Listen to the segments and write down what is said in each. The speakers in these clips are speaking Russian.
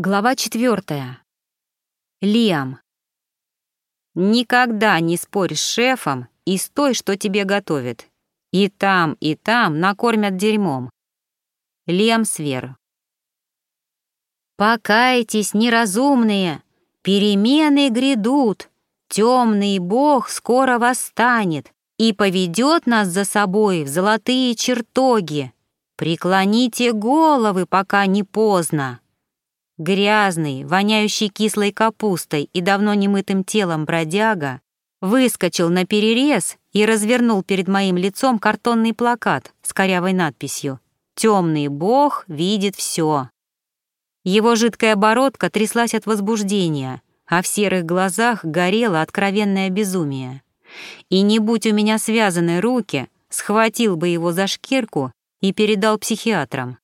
Глава четвертая. Лиам. Никогда не спорь с шефом и стой, что тебе готовят. И там, и там накормят дерьмом. Лиам Свер. Покайтесь, неразумные, перемены грядут, темный бог скоро восстанет и поведет нас за собой в золотые чертоги. Преклоните головы, пока не поздно. Грязный, воняющий кислой капустой и давно немытым телом бродяга выскочил на перерез и развернул перед моим лицом картонный плакат с корявой надписью «Темный бог видит все». Его жидкая бородка тряслась от возбуждения, а в серых глазах горело откровенное безумие. И не будь у меня связаны руки, схватил бы его за шкирку и передал психиатрам.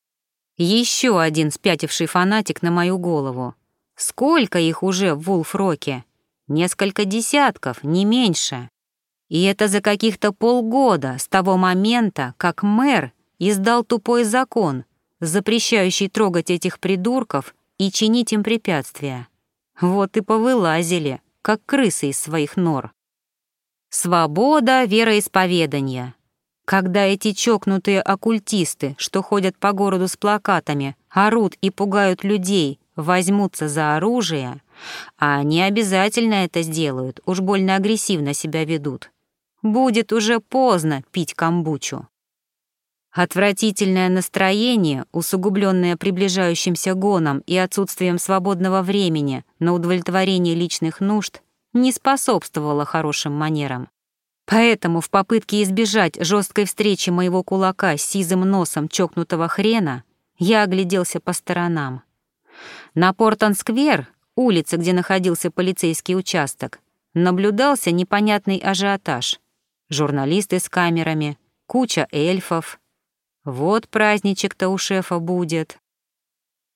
Еще один спятивший фанатик на мою голову. Сколько их уже в Вулфроке? Несколько десятков, не меньше. И это за каких-то полгода с того момента, как мэр издал тупой закон, запрещающий трогать этих придурков и чинить им препятствия. Вот и повылазили, как крысы из своих нор. Свобода вероисповедания. Когда эти чокнутые оккультисты, что ходят по городу с плакатами, орут и пугают людей, возьмутся за оружие, а они обязательно это сделают, уж больно агрессивно себя ведут, будет уже поздно пить камбучу. Отвратительное настроение, усугубленное приближающимся гоном и отсутствием свободного времени на удовлетворение личных нужд, не способствовало хорошим манерам. Поэтому в попытке избежать жесткой встречи моего кулака с сизым носом чокнутого хрена я огляделся по сторонам. На Портон-сквер, улице, где находился полицейский участок, наблюдался непонятный ажиотаж. Журналисты с камерами, куча эльфов. Вот праздничек-то у шефа будет.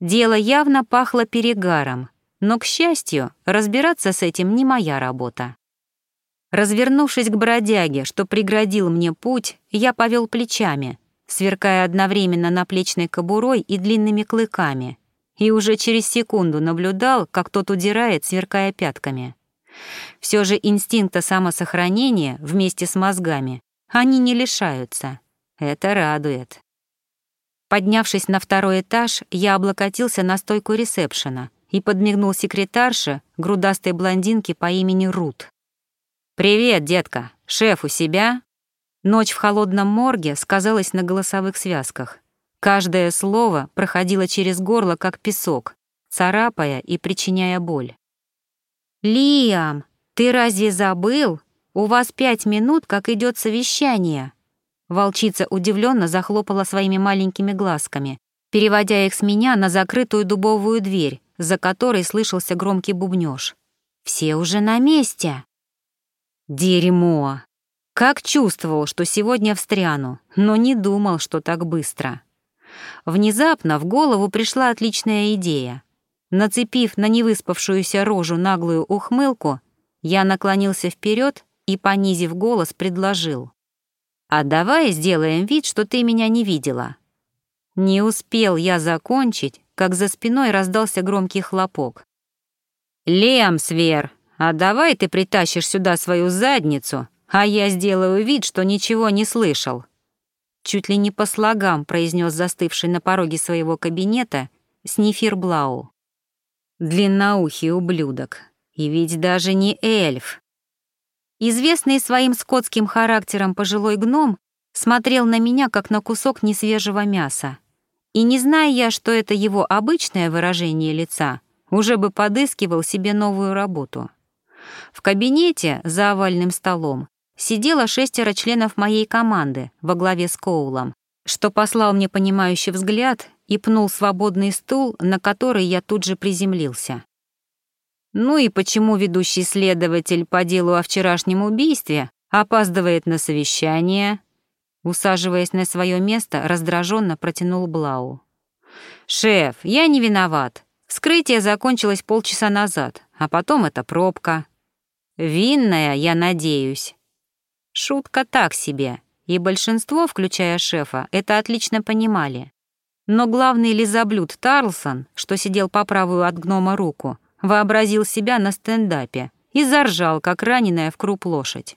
Дело явно пахло перегаром, но, к счастью, разбираться с этим не моя работа. Развернувшись к бродяге, что преградил мне путь, я повел плечами, сверкая одновременно наплечной кобурой и длинными клыками, и уже через секунду наблюдал, как тот удирает, сверкая пятками. Все же инстинкта самосохранения вместе с мозгами они не лишаются. Это радует. Поднявшись на второй этаж, я облокотился на стойку ресепшена и подмигнул секретарше, грудастой блондинке по имени Рут. «Привет, детка. Шеф у себя?» Ночь в холодном морге сказалась на голосовых связках. Каждое слово проходило через горло, как песок, царапая и причиняя боль. «Лиам, ты разве забыл? У вас пять минут, как идет совещание». Волчица удивленно захлопала своими маленькими глазками, переводя их с меня на закрытую дубовую дверь, за которой слышался громкий бубнёж. «Все уже на месте!» Дерьмо! Как чувствовал, что сегодня встряну, но не думал, что так быстро. Внезапно в голову пришла отличная идея. Нацепив на невыспавшуюся рожу наглую ухмылку, я наклонился вперед и, понизив голос, предложил. «А давай сделаем вид, что ты меня не видела». Не успел я закончить, как за спиной раздался громкий хлопок. «Лем, Свер, а давай ты притащишь сюда свою задницу, а я сделаю вид, что ничего не слышал». Чуть ли не по слогам произнес застывший на пороге своего кабинета Снифир Блау. Длинноухий ублюдок. И ведь даже не эльф. Известный своим скотским характером пожилой гном смотрел на меня, как на кусок несвежего мяса. И не зная я, что это его обычное выражение лица, уже бы подыскивал себе новую работу. В кабинете за овальным столом сидело шестеро членов моей команды во главе с Коулом, что послал мне понимающий взгляд и пнул свободный стул, на который я тут же приземлился. Ну и почему ведущий следователь по делу о вчерашнем убийстве опаздывает на совещание? Усаживаясь на свое место, раздраженно протянул Блау. «Шеф, я не виноват. Вскрытие закончилось полчаса назад, а потом это пробка. Винная, я надеюсь. Шутка так себе, и большинство, включая шефа, это отлично понимали. Но главный лизоблюд Тарлсон, что сидел по правую от гнома руку, вообразил себя на стендапе и заржал, как раненая в круп лошадь.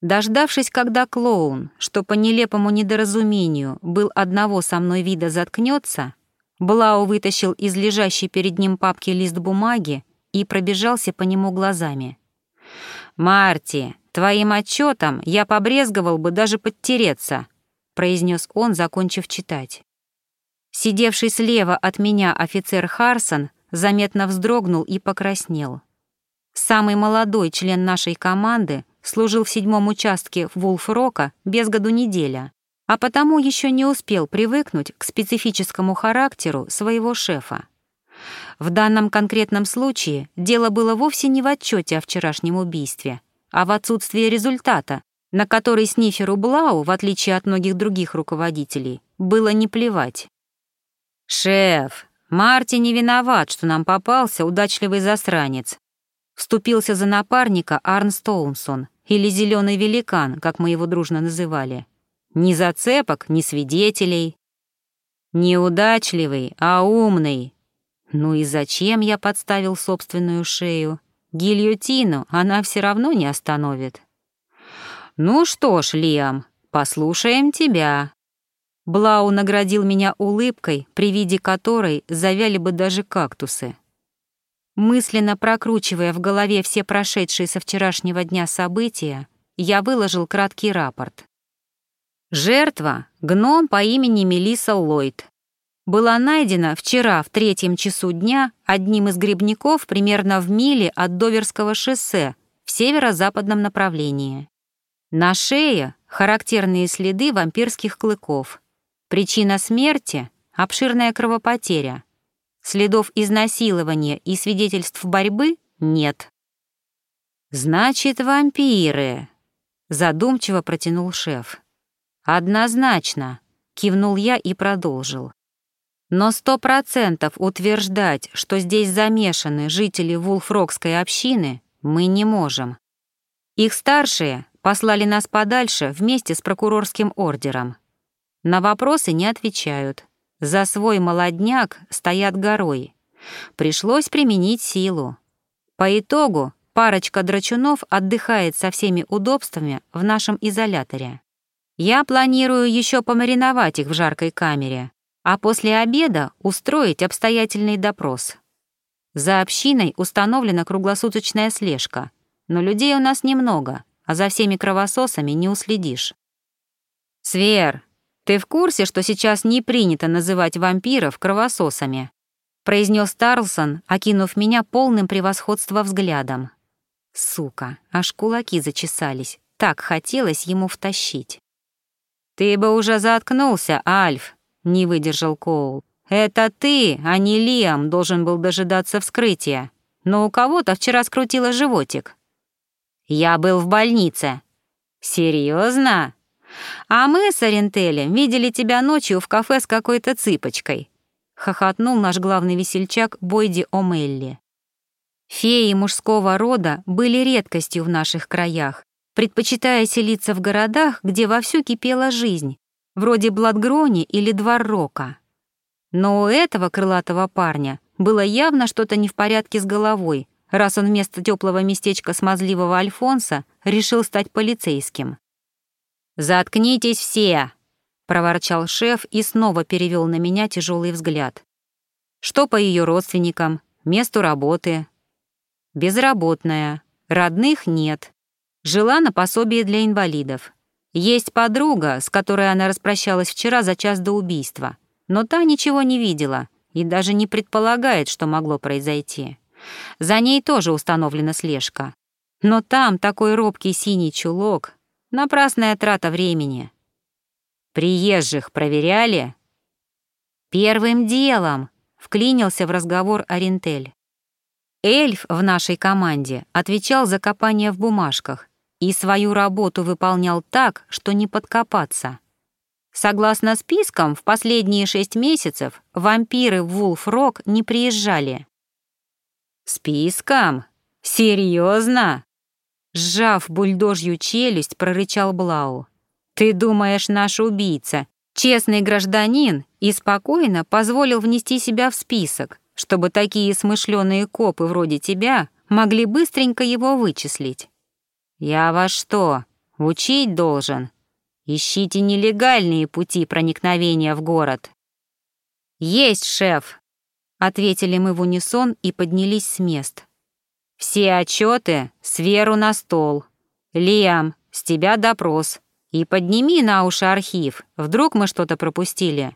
Дождавшись, когда клоун, что по нелепому недоразумению был одного со мной вида заткнется, Блау вытащил из лежащей перед ним папки лист бумаги и пробежался по нему глазами. «Марти, твоим отчетом я побрезговал бы даже подтереться», произнес он, закончив читать. Сидевший слева от меня офицер Харсон заметно вздрогнул и покраснел. Самый молодой член нашей команды служил в седьмом участке Вулфрока без году неделя, а потому еще не успел привыкнуть к специфическому характеру своего шефа. В данном конкретном случае дело было вовсе не в отчете о вчерашнем убийстве, а в отсутствии результата, на который Сниферу Блау, в отличие от многих других руководителей, было не плевать. «Шеф, Марти не виноват, что нам попался удачливый засранец», вступился за напарника Арн Стоунсон, или зеленый великан, как мы его дружно называли. Ни зацепок, ни свидетелей. Неудачливый, а умный. Ну и зачем я подставил собственную шею? Гильотину она все равно не остановит. Ну что ж, Лиам, послушаем тебя. Блау наградил меня улыбкой, при виде которой завяли бы даже кактусы. Мысленно прокручивая в голове все прошедшие со вчерашнего дня события, я выложил краткий рапорт. Жертва — гном по имени Мелисса Ллойд. Была найдена вчера в третьем часу дня одним из грибников примерно в миле от Доверского шоссе в северо-западном направлении. На шее — характерные следы вампирских клыков. Причина смерти — обширная кровопотеря — Следов изнасилования и свидетельств борьбы нет. «Значит, вампиры», — задумчиво протянул шеф. «Однозначно», — кивнул я и продолжил. «Но сто процентов утверждать, что здесь замешаны жители Вулфрокской общины, мы не можем. Их старшие послали нас подальше вместе с прокурорским ордером. На вопросы не отвечают. За свой молодняк стоят горой. Пришлось применить силу. По итогу парочка драчунов отдыхает со всеми удобствами в нашем изоляторе. Я планирую еще помариновать их в жаркой камере, а после обеда устроить обстоятельный допрос. За общиной установлена круглосуточная слежка, но людей у нас немного, а за всеми кровососами не уследишь. «Свер, «Ты в курсе, что сейчас не принято называть вампиров кровососами?» произнес Тарлсон, окинув меня полным превосходства взглядом. Сука, аж кулаки зачесались, так хотелось ему втащить. «Ты бы уже заткнулся, Альф», — не выдержал Коул. «Это ты, а не Лиам, должен был дожидаться вскрытия. Но у кого-то вчера скрутило животик». «Я был в больнице». «Серьезно?» А мы с Орентелем видели тебя ночью в кафе с какой-то цыпочкой», — хохотнул наш главный весельчак Бойди О'Мелли. Феи мужского рода были редкостью в наших краях, предпочитая селиться в городах, где вовсю кипела жизнь, вроде Бладгрони или Двор-Рока. Но у этого крылатого парня было явно что-то не в порядке с головой, раз он вместо теплого местечка смазливого Альфонса решил стать полицейским. «Заткнитесь все!» — проворчал шеф и снова перевел на меня тяжелый взгляд. «Что по ее родственникам? Месту работы?» «Безработная. Родных нет. Жила на пособие для инвалидов. Есть подруга, с которой она распрощалась вчера за час до убийства, но та ничего не видела и даже не предполагает, что могло произойти. За ней тоже установлена слежка. Но там такой робкий синий чулок, Напрасная трата времени. Приезжих проверяли? Первым делом вклинился в разговор Орентель. Эльф в нашей команде отвечал за копание в бумажках и свою работу выполнял так, что не подкопаться. Согласно спискам, в последние шесть месяцев вампиры в Вулф-Рок не приезжали. «Списком? Серьезно? Сжав бульдожью челюсть, прорычал Блау. «Ты думаешь, наш убийца Честный гражданин и спокойно позволил внести себя в список, чтобы такие смышленые копы вроде тебя могли быстренько его вычислить. Я вас что, учить должен? Ищите нелегальные пути проникновения в город. Есть, шеф, ответили мы в унисон и поднялись с мест. Все отчеты сверу на стол. Лиам, с тебя допрос. И подними на уши архив, вдруг мы что-то пропустили.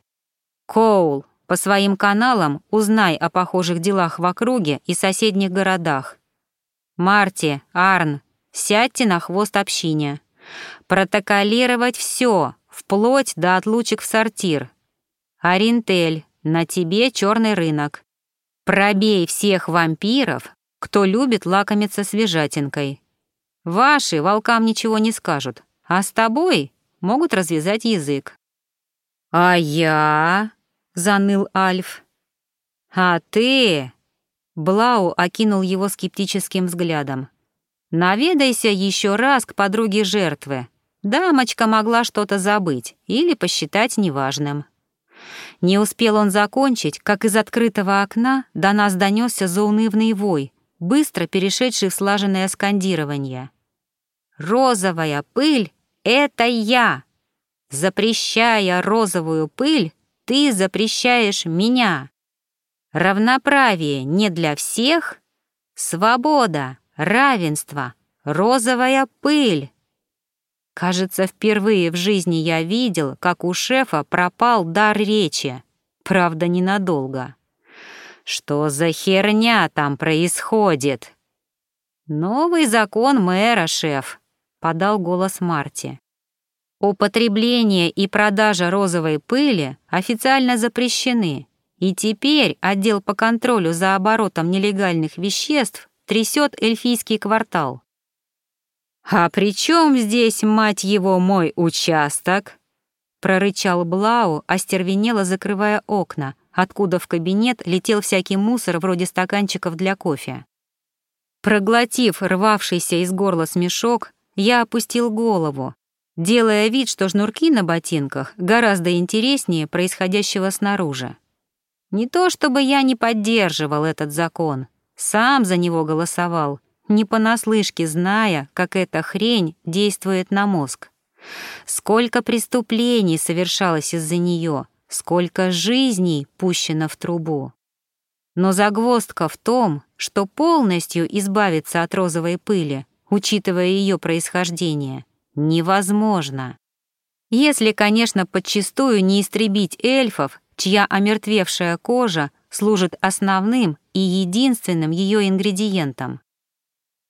Коул, по своим каналам узнай о похожих делах в округе и соседних городах. Марти, Арн, сядьте на хвост общине. Протоколировать все, вплоть до отлучек в сортир. Аринтель, на тебе черный рынок. Пробей всех вампиров, кто любит лакомиться свежатинкой. Ваши волкам ничего не скажут, а с тобой могут развязать язык. «А я?» — заныл Альф. «А ты?» — Блау окинул его скептическим взглядом. «Наведайся еще раз к подруге жертвы. Дамочка могла что-то забыть или посчитать неважным». Не успел он закончить, как из открытого окна до нас донесся заунывный вой, быстро перешедший в слаженное скандирование. «Розовая пыль — это я! Запрещая розовую пыль, ты запрещаешь меня. Равноправие не для всех? Свобода, равенство, розовая пыль!» Кажется, впервые в жизни я видел, как у шефа пропал дар речи. Правда, ненадолго. Что за херня там происходит? Новый закон мэра, шеф, подал голос Марти. Употребление и продажа розовой пыли официально запрещены, и теперь отдел по контролю за оборотом нелегальных веществ трясет эльфийский квартал. «А при чем здесь, мать его, мой участок?» прорычал Блау, остервенело закрывая окна, откуда в кабинет летел всякий мусор вроде стаканчиков для кофе. Проглотив рвавшийся из горла смешок, я опустил голову, делая вид, что шнурки на ботинках гораздо интереснее происходящего снаружи. Не то чтобы я не поддерживал этот закон, сам за него голосовал, не понаслышке зная, как эта хрень действует на мозг. Сколько преступлений совершалось из-за нее, сколько жизней пущено в трубу. Но загвоздка в том, что полностью избавиться от розовой пыли, учитывая ее происхождение, невозможно. Если, конечно, подчистую не истребить эльфов, чья омертвевшая кожа служит основным и единственным ее ингредиентом.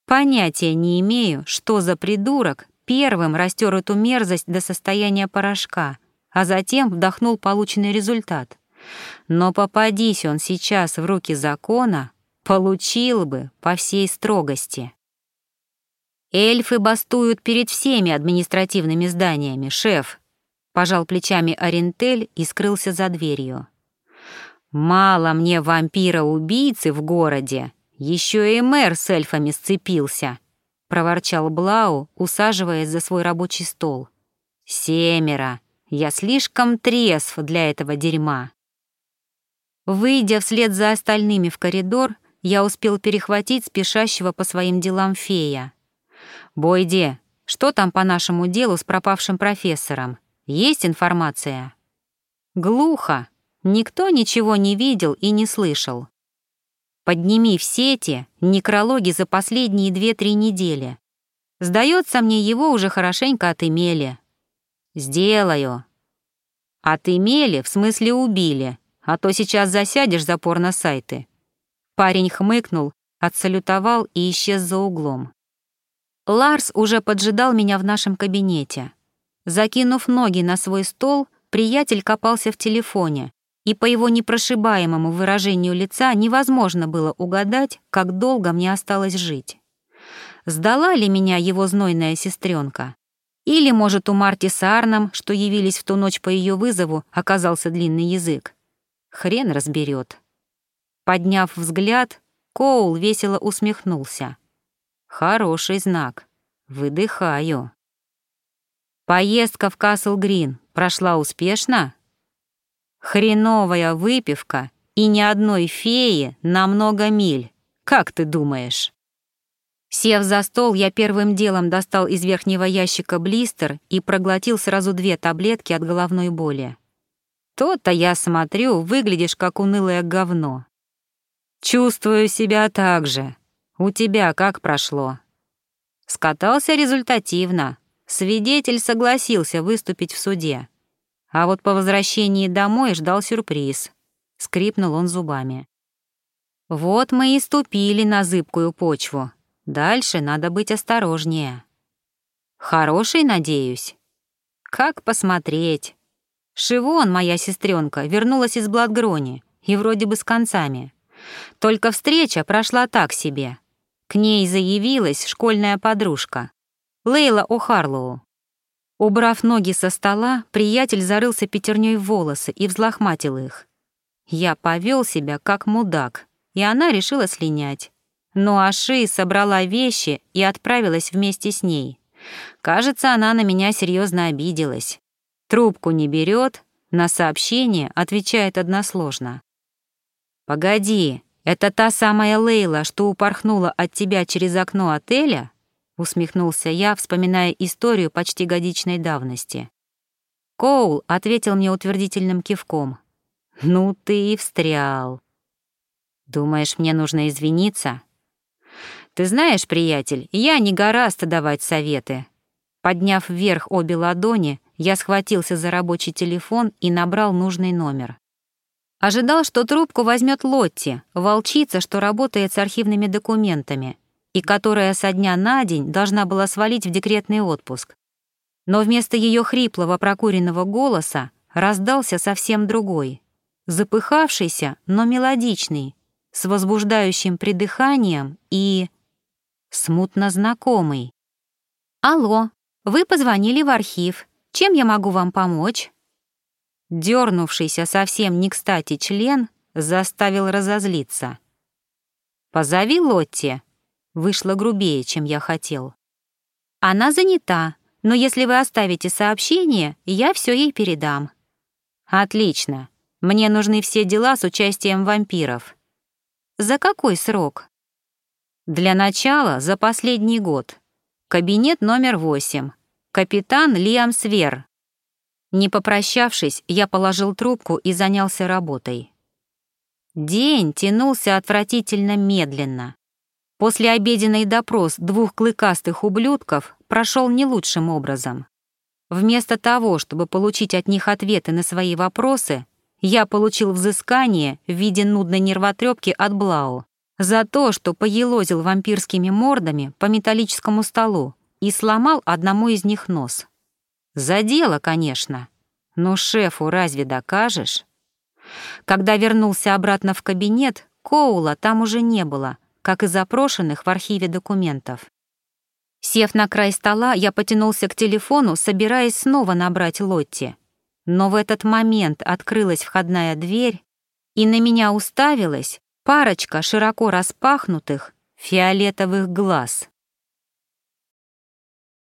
Понятия не имею, что за придурок первым растер эту мерзость до состояния порошка, а затем вдохнул полученный результат. Но попадись он сейчас в руки закона, получил бы по всей строгости. Эльфы бастуют перед всеми административными зданиями, шеф, пожал плечами Орентель и скрылся за дверью. Мало мне вампира-убийцы в городе, еще и мэр с эльфами сцепился, проворчал Блау, усаживаясь за свой рабочий стол. Семеро. Я слишком трезв для этого дерьма. Выйдя вслед за остальными в коридор, я успел перехватить спешащего по своим делам фея. «Бойди, что там по нашему делу с пропавшим профессором? Есть информация?» «Глухо. Никто ничего не видел и не слышал. Подними в сети некрологи за последние две-три недели. Сдается мне, его уже хорошенько отымели. Сделаю. Отымели, в смысле убили, а то сейчас засядешь за порно-сайты. Парень хмыкнул, отсалютовал и исчез за углом. Ларс уже поджидал меня в нашем кабинете. Закинув ноги на свой стол, приятель копался в телефоне, и по его непрошибаемому выражению лица невозможно было угадать, как долго мне осталось жить. Сдала ли меня его знойная сестренка? Или, может, у Марти с Арном, что явились в ту ночь по ее вызову, оказался длинный язык? Хрен разберет. Подняв взгляд, Коул весело усмехнулся. Хороший знак. Выдыхаю. Поездка в Касл Грин прошла успешно? Хреновая выпивка и ни одной феи на много миль. Как ты думаешь? Сев за стол, я первым делом достал из верхнего ящика блистер и проглотил сразу две таблетки от головной боли. То-то я смотрю, выглядишь как унылое говно. Чувствую себя так же. У тебя как прошло? Скатался результативно. Свидетель согласился выступить в суде. А вот по возвращении домой ждал сюрприз. Скрипнул он зубами. Вот мы и ступили на зыбкую почву. Дальше надо быть осторожнее. Хороший, надеюсь? Как посмотреть? Шивон, моя сестренка, вернулась из Бладгрони, и вроде бы с концами. Только встреча прошла так себе. К ней заявилась школьная подружка, Лейла О'Харлоу. Убрав ноги со стола, приятель зарылся пятерней в волосы и взлохматил их. Я повел себя как мудак, и она решила слинять. Но Аши собрала вещи и отправилась вместе с ней. Кажется, она на меня серьезно обиделась. Трубку не берет, на сообщение отвечает односложно. «Погоди, это та самая Лейла, что упорхнула от тебя через окно отеля?» Усмехнулся я, вспоминая историю почти годичной давности. Коул ответил мне утвердительным кивком. «Ну ты и встрял». «Думаешь, мне нужно извиниться?» Ты знаешь, приятель, я не гораст давать советы. Подняв вверх обе ладони, я схватился за рабочий телефон и набрал нужный номер. Ожидал, что трубку возьмет Лотти, волчица, что работает с архивными документами, и которая со дня на день должна была свалить в декретный отпуск. Но вместо ее хриплого прокуренного голоса раздался совсем другой, запыхавшийся, но мелодичный, с возбуждающим придыханием и смутно знакомый. «Алло, вы позвонили в архив. Чем я могу вам помочь?» Дернувшийся совсем не кстати член заставил разозлиться. «Позови Лотти», вышло грубее, чем я хотел. «Она занята, но если вы оставите сообщение, я все ей передам». «Отлично. Мне нужны все дела с участием вампиров». «За какой срок?» Для начала за последний год. Кабинет номер восемь. Капитан Лиам Свер. Не попрощавшись, я положил трубку и занялся работой. День тянулся отвратительно медленно. После обеденный допрос двух клыкастых ублюдков прошел не лучшим образом. Вместо того, чтобы получить от них ответы на свои вопросы, я получил взыскание в виде нудной нервотрепки от Блау за то, что поелозил вампирскими мордами по металлическому столу и сломал одному из них нос. За дело, конечно, но шефу разве докажешь? Когда вернулся обратно в кабинет, Коула там уже не было, как и запрошенных в архиве документов. Сев на край стола, я потянулся к телефону, собираясь снова набрать Лотти. Но в этот момент открылась входная дверь, и на меня уставилась Парочка широко распахнутых фиолетовых глаз.